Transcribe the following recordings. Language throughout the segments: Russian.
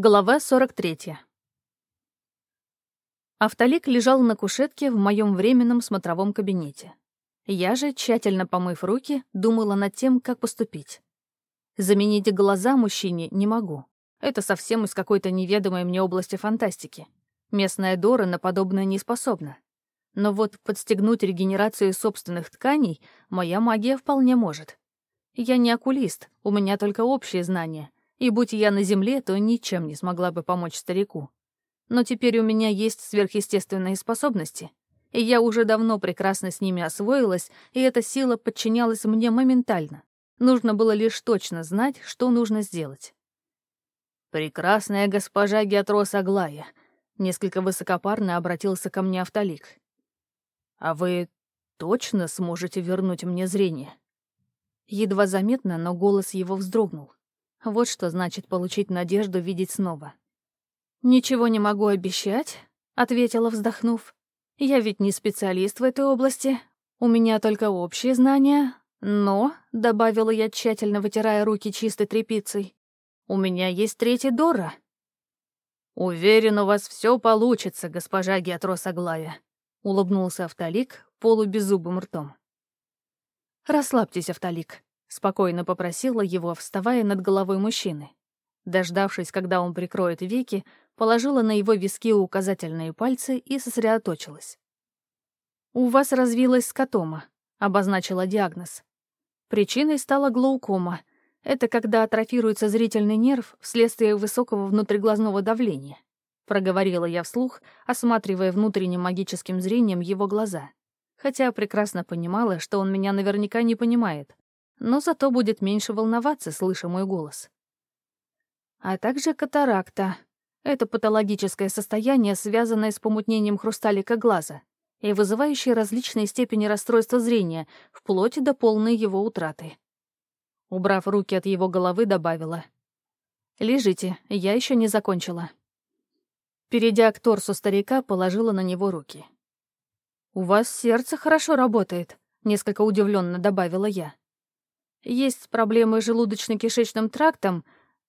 Глава 43. Автолик лежал на кушетке в моем временном смотровом кабинете. Я же, тщательно помыв руки, думала над тем, как поступить. Заменить глаза мужчине не могу. Это совсем из какой-то неведомой мне области фантастики. Местная Дора на подобное не способна. Но вот подстегнуть регенерацию собственных тканей моя магия вполне может. Я не окулист, у меня только общие знания — и будь я на земле, то ничем не смогла бы помочь старику. Но теперь у меня есть сверхъестественные способности, и я уже давно прекрасно с ними освоилась, и эта сила подчинялась мне моментально. Нужно было лишь точно знать, что нужно сделать. «Прекрасная госпожа Геатрос Аглая», — несколько высокопарно обратился ко мне Автолик. «А вы точно сможете вернуть мне зрение?» Едва заметно, но голос его вздрогнул. Вот что значит получить надежду видеть снова. «Ничего не могу обещать», — ответила, вздохнув. «Я ведь не специалист в этой области. У меня только общие знания. Но», — добавила я, тщательно вытирая руки чистой тряпицей, «у меня есть третий Дора». «Уверен, у вас все получится, госпожа Геатрос Аглая», — улыбнулся Автолик полубеззубым ртом. «Расслабьтесь, Автолик», Спокойно попросила его, вставая над головой мужчины. Дождавшись, когда он прикроет веки, положила на его виски указательные пальцы и сосредоточилась. «У вас развилась скотома», — обозначила диагноз. Причиной стала глаукома. Это когда атрофируется зрительный нерв вследствие высокого внутриглазного давления. Проговорила я вслух, осматривая внутренним магическим зрением его глаза. Хотя прекрасно понимала, что он меня наверняка не понимает, но зато будет меньше волноваться, слыша мой голос. А также катаракта. Это патологическое состояние, связанное с помутнением хрусталика глаза и вызывающее различные степени расстройства зрения, вплоть до полной его утраты. Убрав руки от его головы, добавила. «Лежите, я еще не закончила». Перейдя к торсу старика, положила на него руки. «У вас сердце хорошо работает», — несколько удивленно добавила я. Есть проблемы с желудочно-кишечным трактом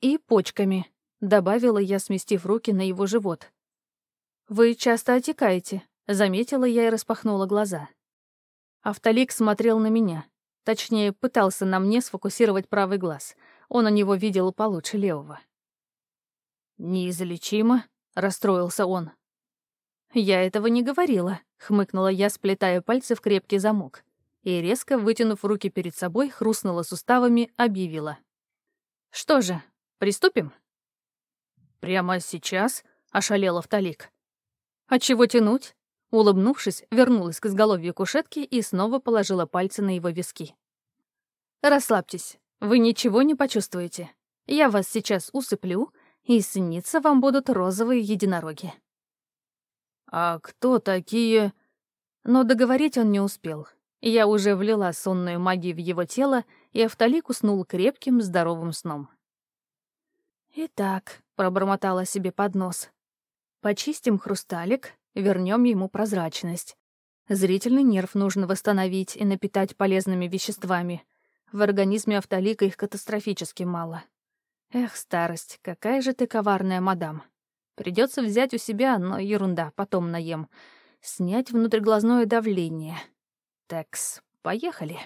и почками», — добавила я, сместив руки на его живот. «Вы часто отекаете», — заметила я и распахнула глаза. Автолик смотрел на меня. Точнее, пытался на мне сфокусировать правый глаз. Он у него видел получше левого. «Неизлечимо», — расстроился он. «Я этого не говорила», — хмыкнула я, сплетая пальцы в крепкий замок и, резко вытянув руки перед собой, хрустнула суставами, объявила. «Что же, приступим?» «Прямо сейчас?» — ошалел Автолик. «А чего тянуть?» Улыбнувшись, вернулась к изголовью кушетки и снова положила пальцы на его виски. «Расслабьтесь, вы ничего не почувствуете. Я вас сейчас усыплю, и снится вам будут розовые единороги». «А кто такие...» Но договорить он не успел. Я уже влила сонную магию в его тело, и Автолик уснул крепким, здоровым сном. «Итак», — пробормотала себе под нос, — «почистим хрусталик, вернем ему прозрачность. Зрительный нерв нужно восстановить и напитать полезными веществами. В организме Автолика их катастрофически мало. Эх, старость, какая же ты коварная, мадам. Придется взять у себя, но ерунда, потом наем. Снять внутриглазное давление». Текс, поехали.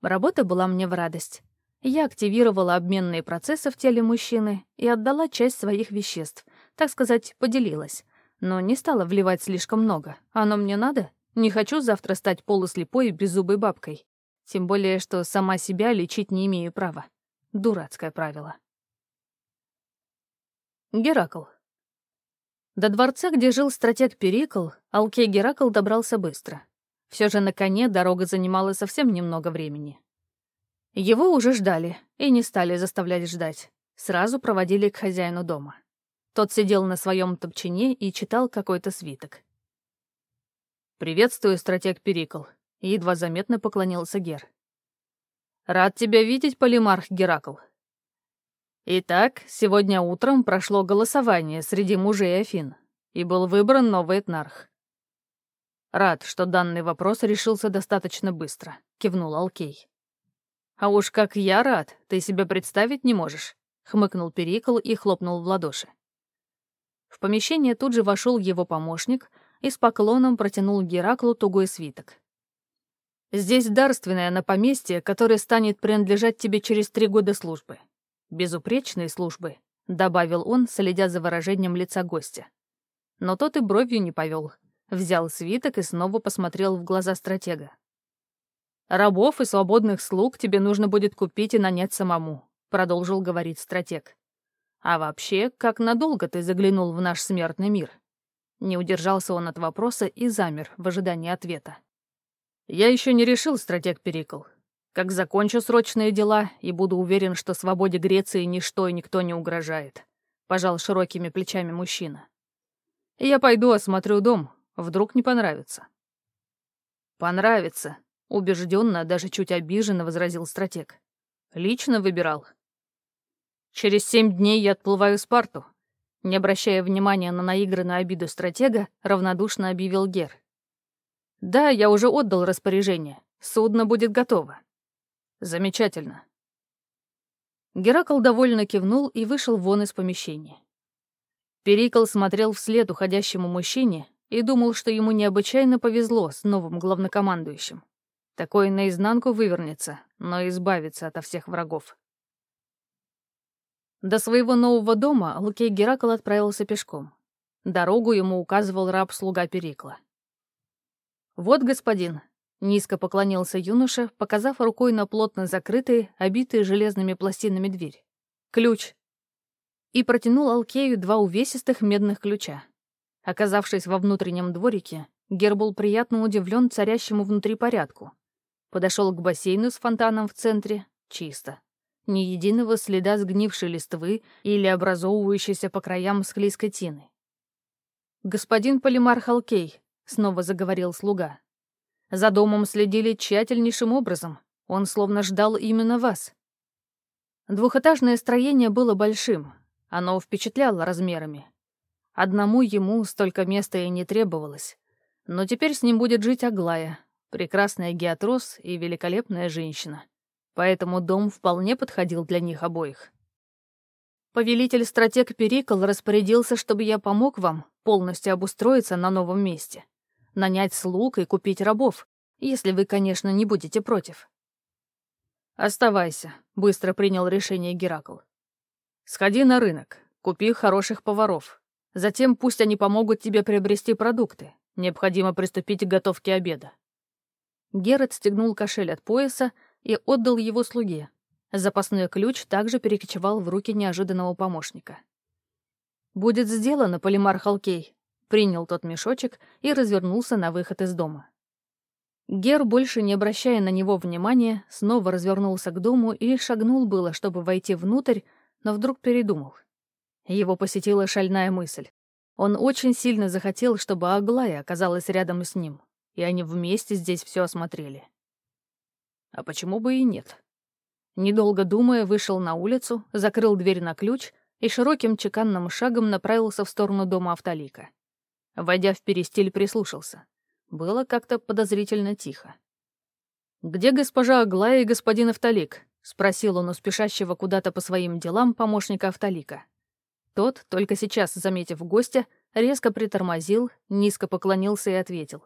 Работа была мне в радость. Я активировала обменные процессы в теле мужчины и отдала часть своих веществ, так сказать, поделилась. Но не стала вливать слишком много. Оно мне надо? Не хочу завтра стать полуслепой и беззубой бабкой. Тем более, что сама себя лечить не имею права. Дурацкое правило. Геракл. До дворца, где жил стратег Перикл, Алкей Геракл добрался быстро. Все же на коне дорога занимала совсем немного времени. Его уже ждали и не стали заставлять ждать. Сразу проводили к хозяину дома. Тот сидел на своем топчине и читал какой-то свиток. «Приветствую, стратег Перикл», — едва заметно поклонился Гер. «Рад тебя видеть, Полимарх Геракл». Итак, сегодня утром прошло голосование среди мужей Афин, и был выбран новый этнарх. «Рад, что данный вопрос решился достаточно быстро», — кивнул Алкей. «А уж как я рад, ты себе представить не можешь. — хмыкнул Перикл и хлопнул в ладоши. В помещение тут же вошел его помощник и с поклоном протянул Гераклу тугой свиток. «Здесь дарственное на поместье, которое станет принадлежать тебе через три года службы. Безупречной службы», — добавил он, следя за выражением лица гостя. Но тот и бровью не повел. Взял свиток и снова посмотрел в глаза стратега. «Рабов и свободных слуг тебе нужно будет купить и нанять самому», — продолжил говорить стратег. «А вообще, как надолго ты заглянул в наш смертный мир?» Не удержался он от вопроса и замер в ожидании ответа. «Я еще не решил, стратег Перикл. Как закончу срочные дела и буду уверен, что свободе Греции ничто и никто не угрожает», — пожал широкими плечами мужчина. «Я пойду осмотрю дом, вдруг не понравится». «Понравится», — убежденно, даже чуть обиженно возразил стратег. «Лично выбирал». «Через семь дней я отплываю в Спарту», не обращая внимания на наигранную обиду стратега, равнодушно объявил Гер. «Да, я уже отдал распоряжение. Судно будет готово». «Замечательно». Геракл довольно кивнул и вышел вон из помещения. Перикл смотрел вслед уходящему мужчине и думал, что ему необычайно повезло с новым главнокомандующим. Такой наизнанку вывернется, но избавится ото всех врагов. До своего нового дома Лукей Геракл отправился пешком. Дорогу ему указывал раб-слуга Перикла. «Вот, господин», — низко поклонился юноша, показав рукой на плотно закрытые, обитые железными пластинами дверь. «Ключ и протянул Алкею два увесистых медных ключа. Оказавшись во внутреннем дворике, Гер был приятно удивлен царящему внутри порядку. Подошел к бассейну с фонтаном в центре. Чисто. Ни единого следа сгнившей листвы или образовывающейся по краям склизкой тины. «Господин Полимар Халкей», — снова заговорил слуга. «За домом следили тщательнейшим образом. Он словно ждал именно вас». Двухэтажное строение было большим, оно впечатляло размерами. Одному ему столько места и не требовалось. Но теперь с ним будет жить Аглая, прекрасная геатрос и великолепная женщина. Поэтому дом вполне подходил для них обоих. Повелитель-стратег Перикл распорядился, чтобы я помог вам полностью обустроиться на новом месте. Нанять слуг и купить рабов, если вы, конечно, не будете против. «Оставайся», — быстро принял решение Геракл. Сходи на рынок, купи хороших поваров. Затем пусть они помогут тебе приобрести продукты. Необходимо приступить к готовке обеда». Герат стегнул кошель от пояса и отдал его слуге. Запасной ключ также перекочевал в руки неожиданного помощника. «Будет сделано, Полимар Халкей», — принял тот мешочек и развернулся на выход из дома. Гер, больше не обращая на него внимания, снова развернулся к дому и шагнул было, чтобы войти внутрь, но вдруг передумал. Его посетила шальная мысль. Он очень сильно захотел, чтобы Аглая оказалась рядом с ним, и они вместе здесь все осмотрели. А почему бы и нет? Недолго думая, вышел на улицу, закрыл дверь на ключ и широким чеканным шагом направился в сторону дома Автолика. Войдя в перестиль, прислушался. Было как-то подозрительно тихо. «Где госпожа Аглая и господин Автолик?» — спросил он у спешащего куда-то по своим делам помощника Автолика. Тот, только сейчас заметив гостя, резко притормозил, низко поклонился и ответил.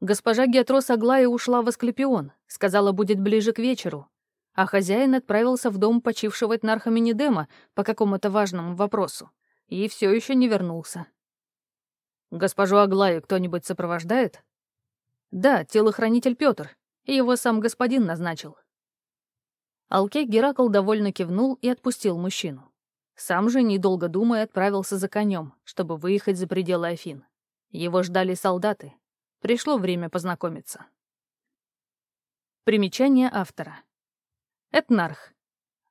«Госпожа Геатрос Аглая ушла в Асклепион, сказала, будет ближе к вечеру, а хозяин отправился в дом почившего этнарха Минидема по какому-то важному вопросу и все еще не вернулся». «Госпожу Аглаю кто-нибудь сопровождает?» «Да, телохранитель Петр, его сам господин назначил». Алкей Геракл довольно кивнул и отпустил мужчину. Сам же, недолго думая, отправился за конем, чтобы выехать за пределы Афин. Его ждали солдаты. Пришло время познакомиться. Примечание автора. Этнарх.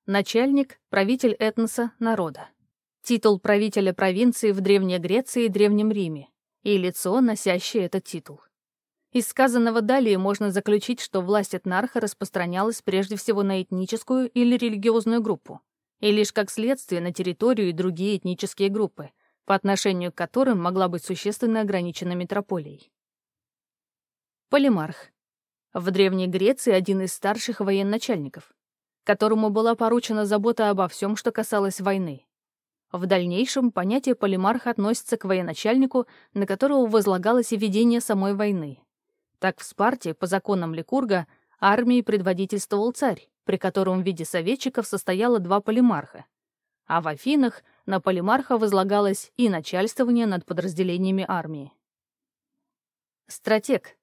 Начальник, правитель этноса, народа. Титул правителя провинции в Древней Греции и Древнем Риме и лицо, носящее этот титул. Из сказанного далее можно заключить, что власть этнарха распространялась прежде всего на этническую или религиозную группу, и лишь как следствие на территорию и другие этнические группы, по отношению к которым могла быть существенно ограничена метрополией. Полимарх. В Древней Греции один из старших военачальников. которому была поручена забота обо всем, что касалось войны. В дальнейшем понятие полимарха относится к военачальнику, на которого возлагалось и ведение самой войны. Так в Спарте, по законам Ликурга, армией предводительствовал царь, при котором в виде советчиков состояло два полимарха. А в Афинах на полимарха возлагалось и начальствование над подразделениями армии. Стратег.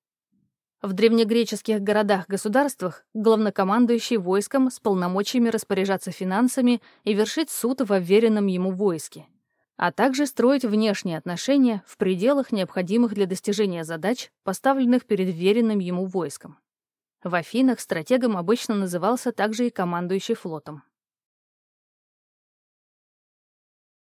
В древнегреческих городах-государствах главнокомандующий войском с полномочиями распоряжаться финансами и вершить суд в уверенном ему войске, а также строить внешние отношения в пределах, необходимых для достижения задач, поставленных перед веренным ему войском. В Афинах стратегом обычно назывался также и командующий флотом.